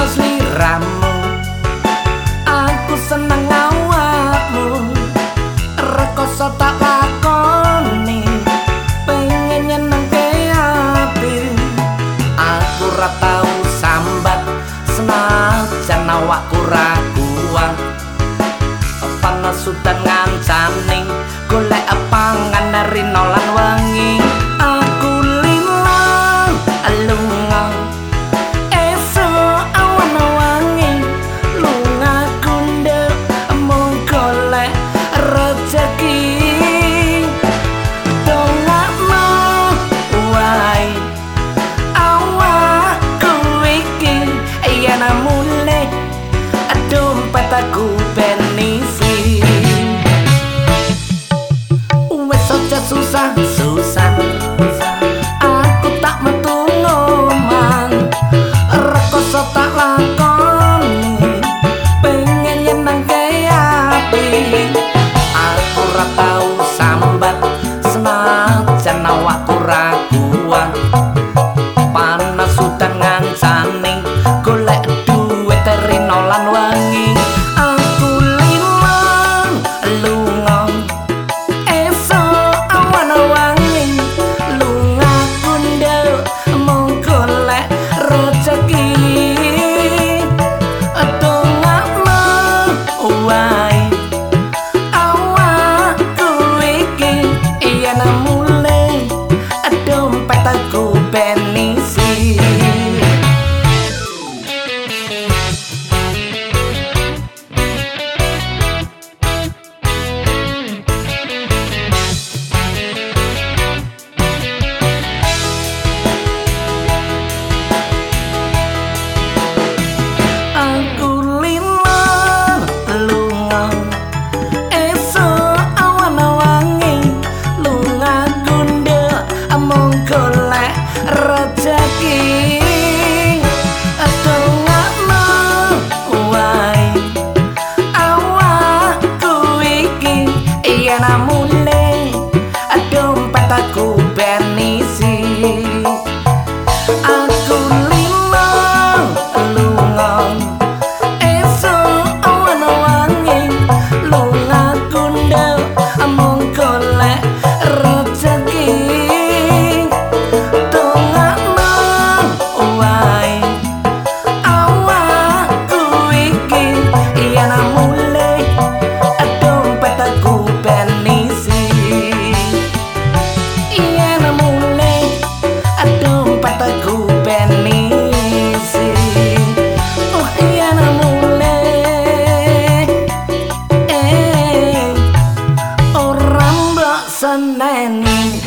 tresno sliramu. Aku seneng awakmu. Rekoso tak lakoni. Pengen nyeneng ke api Aku ratau sambat. Senajan awakku ragu Panas sudah aku penisi Wes aja susah, susah. Aku tak metu ngomong. Rekoso tak lakoni. Pengen nyenang ke api. Aku ratau sambat Senang jenawaku Mola a man